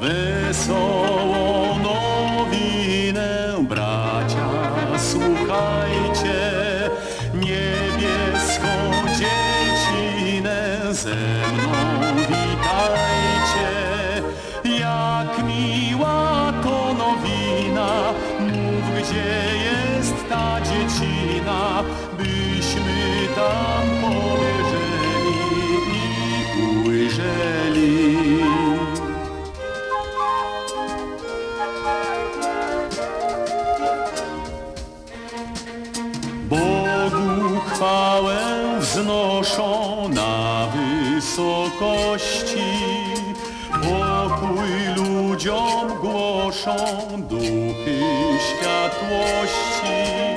Wesołą nowinę, bracia, słuchajcie, niebieską dziecinę ze mną witajcie. Jak miła to nowina, mów gdzie jest ta dziecina, byśmy tam Bogu chwałę wznoszą na wysokości, pokój ludziom głoszą duchy światłości.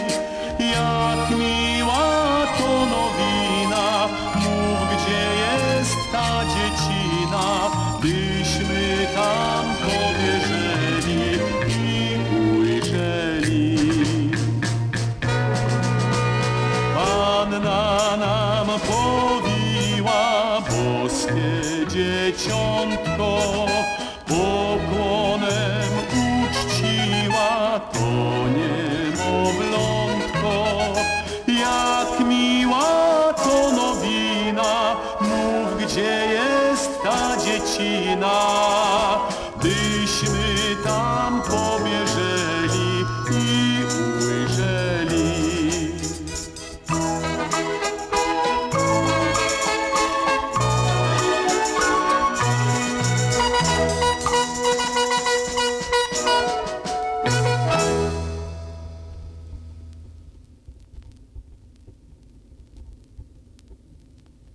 powiła boskie dzieciątko, pokonem uczciła to niemowlątko. Jak miła to nowina, mów gdzie jest ta dziecina, byśmy tam pobiegli.